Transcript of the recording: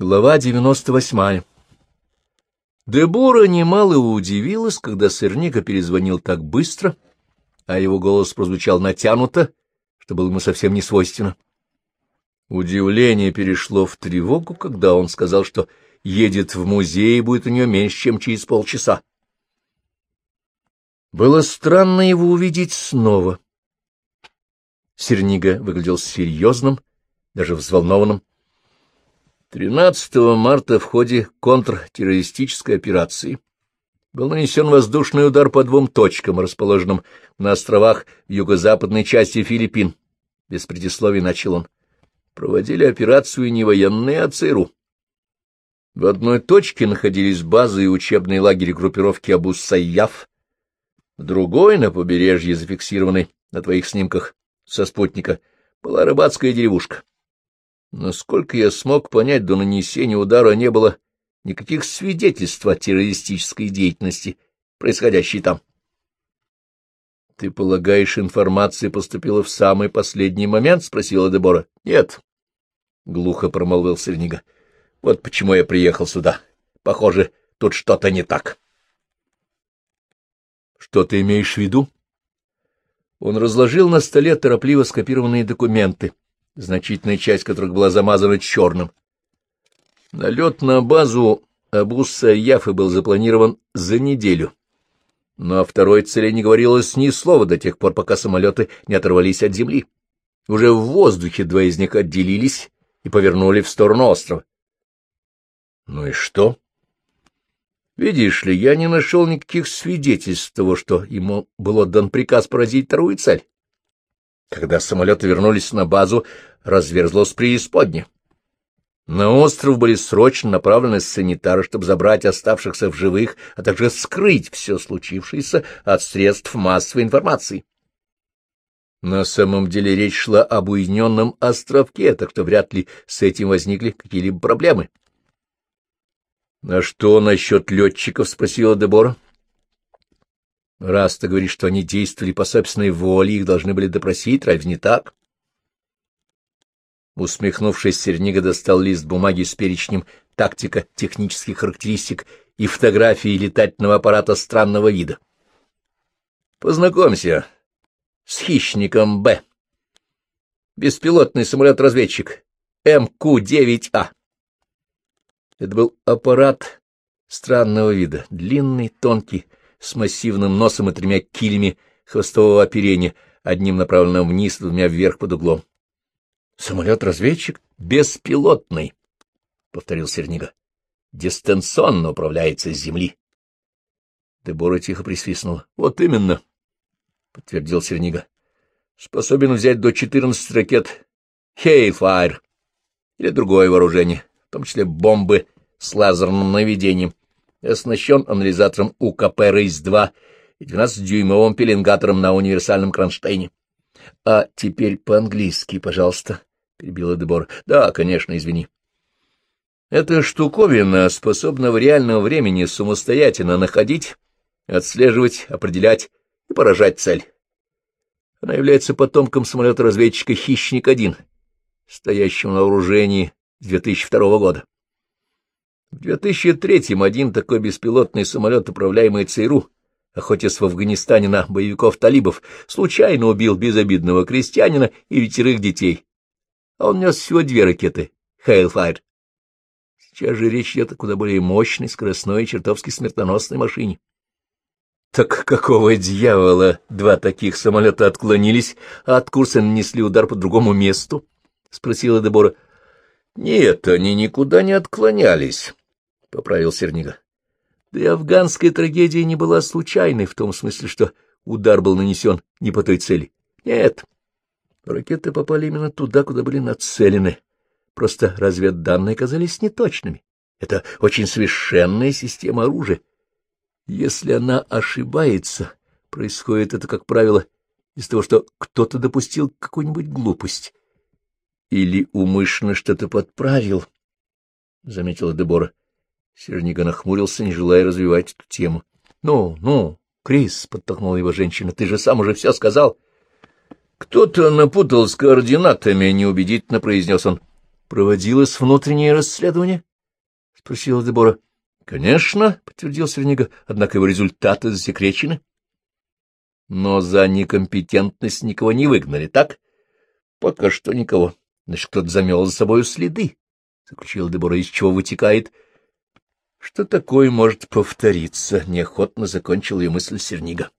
Глава 98 Дебора немало удивилась, когда сырника перезвонил так быстро, а его голос прозвучал натянуто, что было ему совсем не свойственно. Удивление перешло в тревогу, когда он сказал, что едет в музей и будет у нее меньше, чем через полчаса. Было странно его увидеть снова. Сернига выглядел серьезным, даже взволнованным. 13 марта в ходе контртеррористической операции был нанесен воздушный удар по двум точкам, расположенным на островах в юго-западной части Филиппин. Без предисловий начал он. Проводили операцию не военные, а ЦРУ. В одной точке находились базы и учебные лагеря группировки Абу-Сайяф, в другой, на побережье, зафиксированной на твоих снимках со спутника, была рыбацкая деревушка. Насколько я смог понять, до нанесения удара не было никаких свидетельств о террористической деятельности, происходящей там. — Ты полагаешь, информация поступила в самый последний момент? — спросила Дебора. — Нет, — глухо промолвил Сырнига. — Вот почему я приехал сюда. Похоже, тут что-то не так. — Что ты имеешь в виду? Он разложил на столе торопливо скопированные документы значительная часть которых была замазана черным. Налет на базу Абус-Саяфы был запланирован за неделю. Но о второй цели не говорилось ни слова до тех пор, пока самолеты не оторвались от земли. Уже в воздухе два из них отделились и повернули в сторону острова. Ну и что? Видишь ли, я не нашел никаких свидетельств того, что ему был отдан приказ поразить вторую цель. Когда самолеты вернулись на базу, разверзлось преисподне. На остров были срочно направлены санитары, чтобы забрать оставшихся в живых, а также скрыть все случившееся от средств массовой информации. На самом деле речь шла об уединенном островке, так что вряд ли с этим возникли какие-либо проблемы. — А что насчет летчиков? — спросила Дебора. — Раз ты говоришь, что они действовали по собственной воле, их должны были допросить, разве не так? Усмехнувшись, Сернига достал лист бумаги с перечнем тактика технических характеристик и фотографии летательного аппарата странного вида. Познакомься с хищником Б. Беспилотный самолет-разведчик МК-9А. Это был аппарат странного вида, длинный, тонкий, с массивным носом и тремя килями хвостового оперения, одним направленным вниз, двумя вверх под углом. — Самолет-разведчик беспилотный, — повторил Сернига. — Дистанционно управляется с земли. Дебора тихо присвистнула. — Вот именно, — подтвердил Сернига. — Способен взять до четырнадцати ракет Хейфайр или другое вооружение, в том числе бомбы с лазерным наведением, оснащен анализатором УКП РейС-2 и 12-дюймовым пеленгатором на универсальном кронштейне. — А теперь по-английски, пожалуйста, — перебила Дебор. — Да, конечно, извини. Эта штуковина способна в реальном времени самостоятельно находить, отслеживать, определять и поражать цель. Она является потомком самолета-разведчика «Хищник-1», стоящего на вооружении с 2002 года. В 2003-м один такой беспилотный самолет, управляемый ЦРУ, охотясь в Афганистане на боевиков-талибов, случайно убил безобидного крестьянина и ветерых детей. А он нес всего две ракеты «Хейлфайр». Сейчас же речь идет о куда более мощной, скоростной и чертовски смертоносной машине. — Так какого дьявола два таких самолета отклонились, а от курса нанесли удар по другому месту? — спросила Дебора. — Нет, они никуда не отклонялись. — поправил Сернига. Да и афганская трагедия не была случайной в том смысле, что удар был нанесен не по той цели. Нет, ракеты попали именно туда, куда были нацелены. Просто разведданные оказались неточными. Это очень совершенная система оружия. Если она ошибается, происходит это, как правило, из того, что кто-то допустил какую-нибудь глупость. Или умышленно что-то подправил, — заметила Дебора. Сернига нахмурился, не желая развивать эту тему. — Ну, ну, Крис, — подтолкнула его женщина, — ты же сам уже все сказал. — Кто-то напутал с координатами, — неубедительно произнес он. — Проводилось внутреннее расследование? — спросила Дебора. — Конечно, — подтвердил Сернига, — однако его результаты засекречены. — Но за некомпетентность никого не выгнали, так? — Пока что никого. Значит, кто-то замел за собою следы, — заключила Дебора, из чего вытекает. — Что такое может повториться? — неохотно закончил ее мысль Сернига.